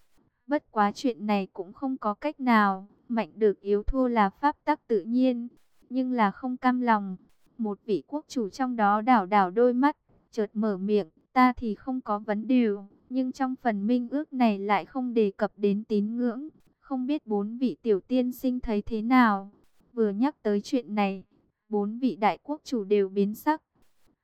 Bất quá chuyện này cũng không có cách nào, mạnh được yếu thua là pháp tắc tự nhiên nhưng là không cam lòng. Một vị quốc chủ trong đó đảo đảo đôi mắt, chợt mở miệng, ta thì không có vấn điều nhưng trong phần minh ước này lại không đề cập đến tín ngưỡng, không biết bốn vị tiểu tiên sinh thấy thế nào. Vừa nhắc tới chuyện này, bốn vị đại quốc chủ đều biến sắc.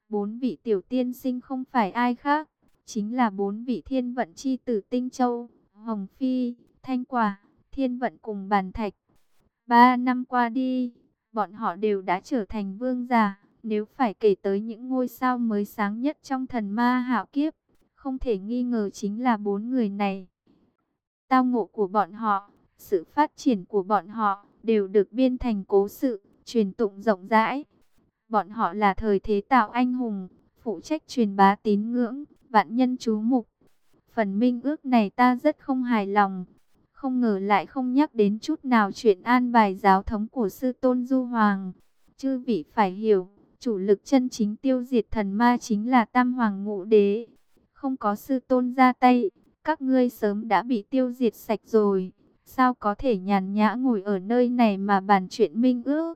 Bốn vị tiểu tiên sinh không phải ai khác, chính là bốn vị thiên vận chi tử Tinh Châu, Hồng Phi, Thanh Quả, Thiên Vận cùng Bàn Thạch. Ba năm qua đi, bọn họ đều đã trở thành vương giả. Nếu phải kể tới những ngôi sao mới sáng nhất trong thần ma hạo kiếp, không thể nghi ngờ chính là bốn người này. tao ngộ của bọn họ, sự phát triển của bọn họ đều được biên thành cố sự, truyền tụng rộng rãi. Bọn họ là thời thế tạo anh hùng, phụ trách truyền bá tín ngưỡng, vạn nhân chú mục. Phần minh ước này ta rất không hài lòng. Không ngờ lại không nhắc đến chút nào chuyện an bài giáo thống của sư tôn du hoàng. Chư vị phải hiểu, chủ lực chân chính tiêu diệt thần ma chính là tam hoàng ngũ đế. Không có sư tôn ra tay, các ngươi sớm đã bị tiêu diệt sạch rồi. Sao có thể nhàn nhã ngồi ở nơi này mà bàn chuyện minh ước?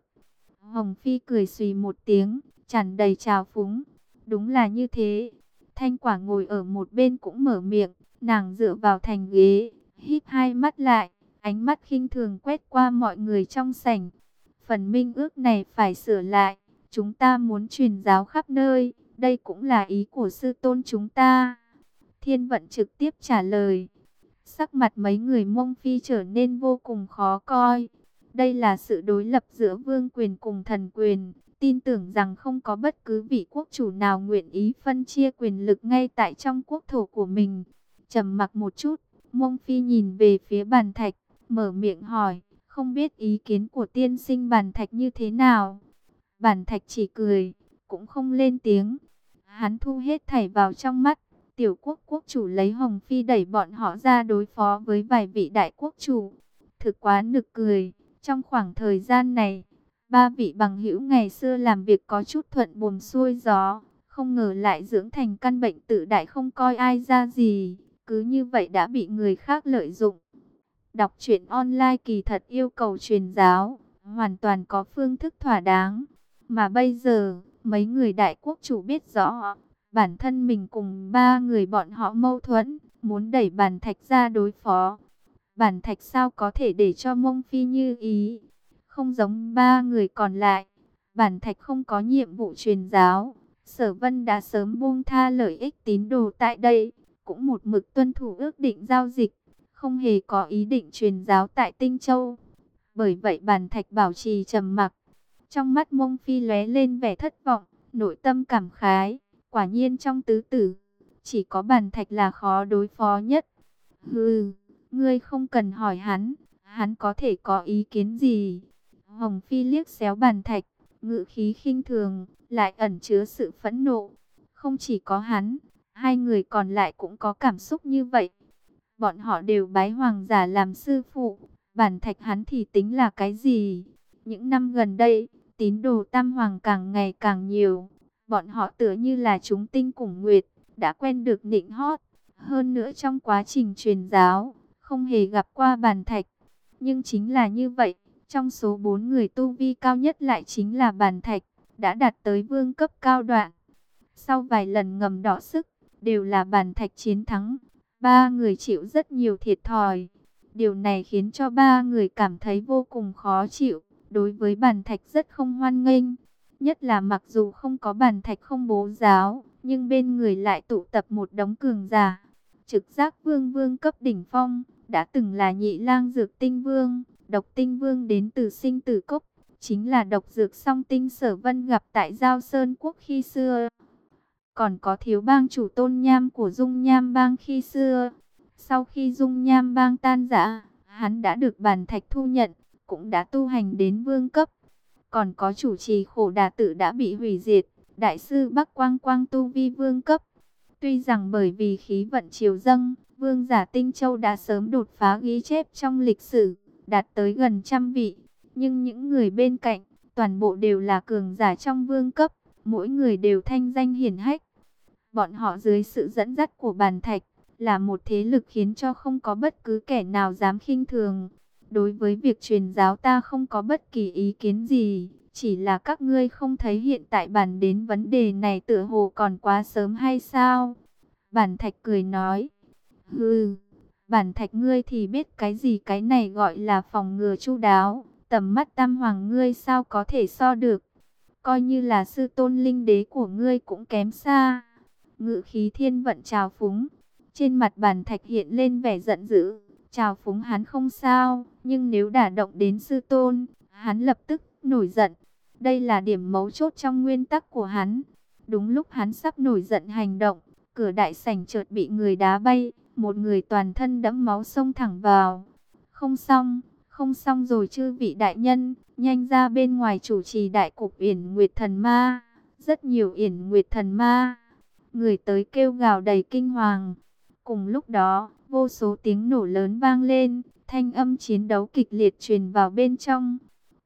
Hồng Phi cười xùy một tiếng, tràn đầy trào phúng. Đúng là như thế. Thanh quả ngồi ở một bên cũng mở miệng, nàng dựa vào thành ghế, híp hai mắt lại, ánh mắt khinh thường quét qua mọi người trong sảnh. Phần minh ước này phải sửa lại, chúng ta muốn truyền giáo khắp nơi, đây cũng là ý của sư tôn chúng ta. Thiên vận trực tiếp trả lời. Sắc mặt mấy người mông phi trở nên vô cùng khó coi. Đây là sự đối lập giữa vương quyền cùng thần quyền. Tin tưởng rằng không có bất cứ vị quốc chủ nào nguyện ý phân chia quyền lực ngay tại trong quốc thổ của mình. trầm mặc một chút, mông phi nhìn về phía bàn thạch, mở miệng hỏi, không biết ý kiến của tiên sinh bàn thạch như thế nào. Bàn thạch chỉ cười, cũng không lên tiếng. Hắn thu hết thảy vào trong mắt, tiểu quốc quốc chủ lấy Hồng Phi đẩy bọn họ ra đối phó với vài vị đại quốc chủ. Thực quá nực cười, trong khoảng thời gian này, ba vị bằng hữu ngày xưa làm việc có chút thuận buồm xuôi gió, không ngờ lại dưỡng thành căn bệnh tự đại không coi ai ra gì, cứ như vậy đã bị người khác lợi dụng. Đọc truyện online kỳ thật yêu cầu truyền giáo, hoàn toàn có phương thức thỏa đáng, mà bây giờ, mấy người đại quốc chủ biết rõ, Bản thân mình cùng ba người bọn họ mâu thuẫn, muốn đẩy bản thạch ra đối phó. Bản thạch sao có thể để cho mông phi như ý, không giống ba người còn lại. Bản thạch không có nhiệm vụ truyền giáo, sở vân đã sớm buông tha lợi ích tín đồ tại đây, cũng một mực tuân thủ ước định giao dịch, không hề có ý định truyền giáo tại Tinh Châu. Bởi vậy bản thạch bảo trì trầm mặc, trong mắt mông phi lóe lên vẻ thất vọng, nội tâm cảm khái. Quả nhiên trong tứ tử, chỉ có bàn thạch là khó đối phó nhất. Hừ, ngươi không cần hỏi hắn, hắn có thể có ý kiến gì. Hồng Phi liếc xéo bàn thạch, ngự khí khinh thường, lại ẩn chứa sự phẫn nộ. Không chỉ có hắn, hai người còn lại cũng có cảm xúc như vậy. Bọn họ đều bái hoàng giả làm sư phụ, bản thạch hắn thì tính là cái gì? Những năm gần đây, tín đồ tam hoàng càng ngày càng nhiều. Bọn họ tựa như là chúng tinh cùng nguyệt, đã quen được nịnh hót. Hơn nữa trong quá trình truyền giáo, không hề gặp qua bàn thạch. Nhưng chính là như vậy, trong số bốn người tu vi cao nhất lại chính là bàn thạch, đã đạt tới vương cấp cao đoạn. Sau vài lần ngầm đỏ sức, đều là bàn thạch chiến thắng. Ba người chịu rất nhiều thiệt thòi. Điều này khiến cho ba người cảm thấy vô cùng khó chịu. Đối với bàn thạch rất không hoan nghênh. Nhất là mặc dù không có bàn thạch không bố giáo, nhưng bên người lại tụ tập một đống cường giả. Trực giác vương vương cấp đỉnh phong, đã từng là nhị lang dược tinh vương, độc tinh vương đến từ sinh tử cốc, chính là độc dược song tinh sở vân gặp tại Giao Sơn Quốc khi xưa. Còn có thiếu bang chủ tôn nham của dung nham bang khi xưa. Sau khi dung nham bang tan rã, hắn đã được bàn thạch thu nhận, cũng đã tu hành đến vương cấp còn có chủ trì khổ đà tự đã bị hủy diệt, đại sư Bắc Quang Quang tu vi vương cấp. Tuy rằng bởi vì khí vận triều dâng, vương giả Tinh Châu đã sớm đột phá ghi chép trong lịch sử, đạt tới gần trăm vị, nhưng những người bên cạnh, toàn bộ đều là cường giả trong vương cấp, mỗi người đều thanh danh hiển hách. Bọn họ dưới sự dẫn dắt của bàn thạch, là một thế lực khiến cho không có bất cứ kẻ nào dám khinh thường. Đối với việc truyền giáo ta không có bất kỳ ý kiến gì, chỉ là các ngươi không thấy hiện tại bàn đến vấn đề này tựa hồ còn quá sớm hay sao? Bản thạch cười nói, hừ, bản thạch ngươi thì biết cái gì cái này gọi là phòng ngừa chu đáo, tầm mắt tam hoàng ngươi sao có thể so được, coi như là sư tôn linh đế của ngươi cũng kém xa. Ngự khí thiên vận trào phúng, trên mặt bản thạch hiện lên vẻ giận dữ. Chào phúng hắn không sao, nhưng nếu đả động đến sư tôn, hắn lập tức nổi giận. Đây là điểm mấu chốt trong nguyên tắc của hắn. Đúng lúc hắn sắp nổi giận hành động, cửa đại sảnh chợt bị người đá bay, một người toàn thân đẫm máu xông thẳng vào. Không xong, không xong rồi chư vị đại nhân, nhanh ra bên ngoài chủ trì đại cục Yển Nguyệt Thần Ma. Rất nhiều Yển Nguyệt Thần Ma. Người tới kêu gào đầy kinh hoàng. Cùng lúc đó, vô số tiếng nổ lớn vang lên, thanh âm chiến đấu kịch liệt truyền vào bên trong.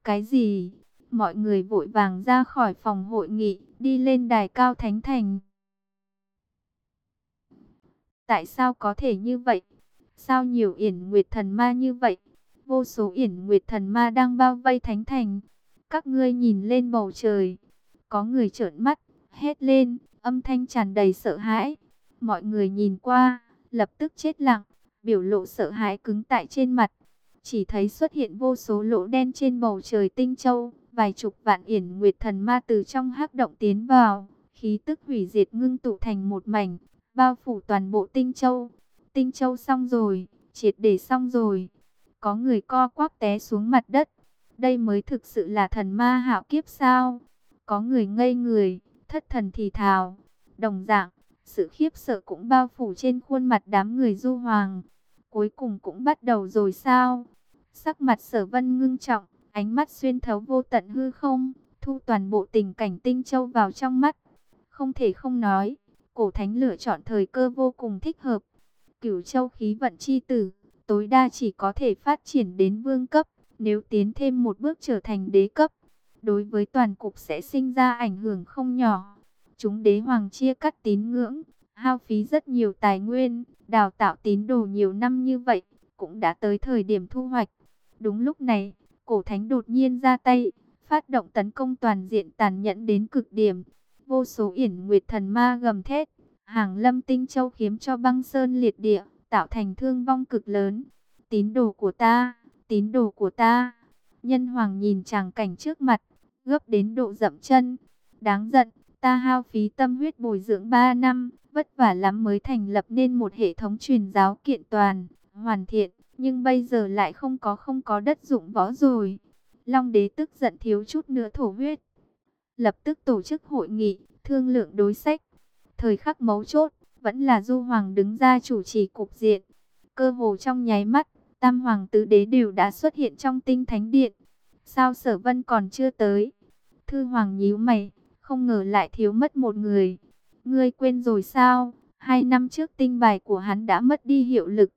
Cái gì? Mọi người vội vàng ra khỏi phòng hội nghị, đi lên đài cao thánh thành. Tại sao có thể như vậy? Sao nhiều yển nguyệt thần ma như vậy? Vô số yển nguyệt thần ma đang bao vây thánh thành. Các ngươi nhìn lên bầu trời. Có người trợn mắt, hét lên, âm thanh tràn đầy sợ hãi. Mọi người nhìn qua, lập tức chết lặng, biểu lộ sợ hãi cứng tại trên mặt. Chỉ thấy xuất hiện vô số lỗ đen trên bầu trời tinh châu, vài chục vạn yển nguyệt thần ma từ trong hắc động tiến vào, khí tức hủy diệt ngưng tụ thành một mảnh, bao phủ toàn bộ tinh châu. Tinh châu xong rồi, triệt để xong rồi. Có người co quắp té xuống mặt đất. Đây mới thực sự là thần ma hạo kiếp sao? Có người ngây người, thất thần thì thào. Đồng dạng, sự khiếp sợ cũng bao phủ trên khuôn mặt đám người du hoàng. Cuối cùng cũng bắt đầu rồi sao? Sắc mặt sở vân ngưng trọng, ánh mắt xuyên thấu vô tận hư không, thu toàn bộ tình cảnh tinh châu vào trong mắt. Không thể không nói, cổ thánh lựa chọn thời cơ vô cùng thích hợp. Cửu châu khí vận chi tử, tối đa chỉ có thể phát triển đến vương cấp, nếu tiến thêm một bước trở thành đế cấp. Đối với toàn cục sẽ sinh ra ảnh hưởng không nhỏ. Chúng đế hoàng chia cắt tín ngưỡng, hao phí rất nhiều tài nguyên, đào tạo tín đồ nhiều năm như vậy, cũng đã tới thời điểm thu hoạch. Đúng lúc này, cổ thánh đột nhiên ra tay, phát động tấn công toàn diện tàn nhẫn đến cực điểm. Vô số yển nguyệt thần ma gầm thét, hàng lâm tinh châu khiếm cho băng sơn liệt địa, tạo thành thương vong cực lớn. Tín đồ của ta, tín đồ của ta. Nhân hoàng nhìn chàng cảnh trước mặt, gấp đến độ dậm chân. Đáng giận, ta hao phí tâm huyết bồi dưỡng 3 năm, vất vả lắm mới thành lập nên một hệ thống truyền giáo kiện toàn, hoàn thiện, nhưng bây giờ lại không có không có đất dụng võ rồi. Long đế tức giận thiếu chút nữa thổ huyết. Lập tức tổ chức hội nghị, thương lượng đối sách. Thời khắc mấu chốt, vẫn là Du Hoàng đứng ra chủ trì cục diện. Cơ hồ trong nháy mắt, Tam Hoàng tứ đế đều đã xuất hiện trong tinh thánh điện. Sao sở vân còn chưa tới? Thư Hoàng nhíu mày, không ngờ lại thiếu mất một người. Ngươi quên rồi sao? Hai năm trước tinh bài của hắn đã mất đi hiệu lực.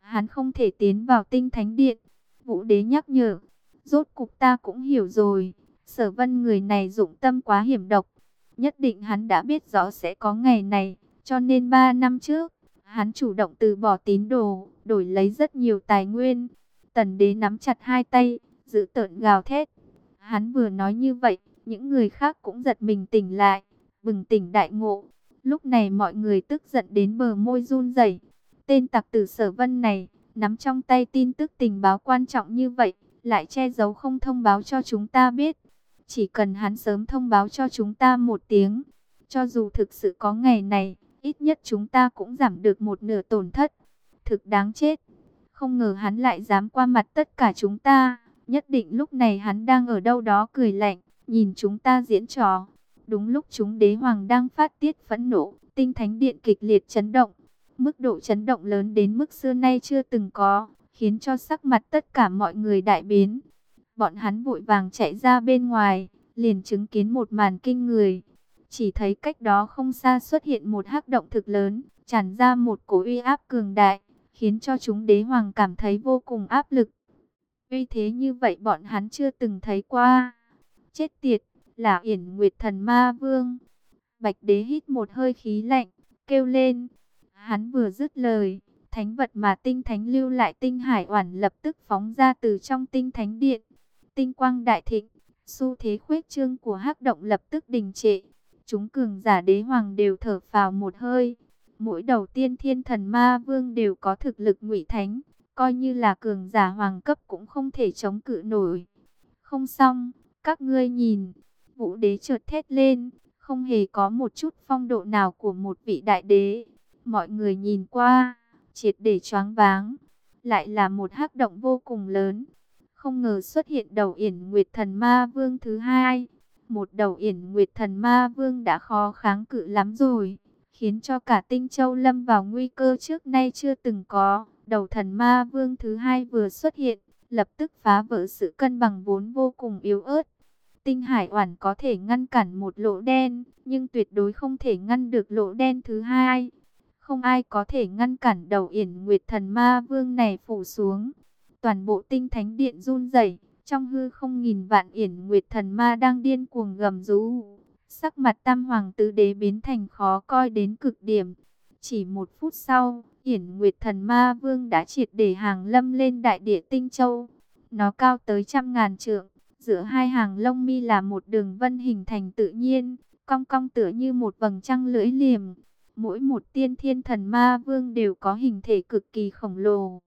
Hắn không thể tiến vào tinh thánh điện. Vũ đế nhắc nhở. Rốt cục ta cũng hiểu rồi. Sở vân người này dụng tâm quá hiểm độc. Nhất định hắn đã biết rõ sẽ có ngày này. Cho nên ba năm trước, hắn chủ động từ bỏ tín đồ, đổi lấy rất nhiều tài nguyên. Tần đế nắm chặt hai tay, giữ tợn gào thét. Hắn vừa nói như vậy, những người khác cũng giật mình tỉnh lại, bừng tỉnh đại ngộ. Lúc này mọi người tức giận đến bờ môi run rẩy. Tên tặc tử sở vân này, nắm trong tay tin tức tình báo quan trọng như vậy, lại che giấu không thông báo cho chúng ta biết. Chỉ cần hắn sớm thông báo cho chúng ta một tiếng, cho dù thực sự có ngày này, ít nhất chúng ta cũng giảm được một nửa tổn thất. Thực đáng chết. Không ngờ hắn lại dám qua mặt tất cả chúng ta. Nhất định lúc này hắn đang ở đâu đó cười lạnh, nhìn chúng ta diễn trò. Đúng lúc chúng đế hoàng đang phát tiết phẫn nộ, tinh thánh điện kịch liệt chấn động. Mức độ chấn động lớn đến mức xưa nay chưa từng có, khiến cho sắc mặt tất cả mọi người đại biến. Bọn hắn vội vàng chạy ra bên ngoài, liền chứng kiến một màn kinh người. Chỉ thấy cách đó không xa xuất hiện một hắc động thực lớn, tràn ra một cổ uy áp cường đại, khiến cho chúng đế hoàng cảm thấy vô cùng áp lực. Uy thế như vậy bọn hắn chưa từng thấy qua. Chết tiệt, là Yển Nguyệt Thần Ma Vương. Bạch đế hít một hơi khí lạnh, kêu lên. Hắn vừa dứt lời, thánh vật mà tinh thánh lưu lại tinh hải oản lập tức phóng ra từ trong tinh thánh điện. Tinh quang đại thịnh, xu thế khuếch trương của hắc động lập tức đình trệ. Chúng cường giả đế hoàng đều thở phào một hơi. Mỗi đầu tiên thiên thần ma vương đều có thực lực ngụy thánh, coi như là cường giả hoàng cấp cũng không thể chống cự nổi. Không xong, các ngươi nhìn, vũ đế chợt thét lên, không hề có một chút phong độ nào của một vị đại đế. Mọi người nhìn qua, triệt để choáng váng, lại là một hắc động vô cùng lớn. Không ngờ xuất hiện đầu yển nguyệt thần ma vương thứ hai. Một đầu yển nguyệt thần ma vương đã khó kháng cự lắm rồi khiến cho cả tinh châu lâm vào nguy cơ trước nay chưa từng có. Đầu thần ma vương thứ hai vừa xuất hiện, lập tức phá vỡ sự cân bằng vốn vô cùng yếu ớt. Tinh hải oản có thể ngăn cản một lỗ đen, nhưng tuyệt đối không thể ngăn được lỗ đen thứ hai. Không ai có thể ngăn cản đầu yển nguyệt thần ma vương này phủ xuống. Toàn bộ tinh thánh điện run rẩy trong hư không nghìn vạn yển nguyệt thần ma đang điên cuồng gầm rú. Sắc mặt tam hoàng tứ đế biến thành khó coi đến cực điểm. Chỉ một phút sau, Hiển Nguyệt Thần Ma Vương đã triệt để hàng lâm lên đại địa Tinh Châu. Nó cao tới trăm ngàn trượng, giữa hai hàng lông mi là một đường vân hình thành tự nhiên, cong cong tựa như một vầng trăng lưỡi liềm. Mỗi một tiên thiên thần ma vương đều có hình thể cực kỳ khổng lồ.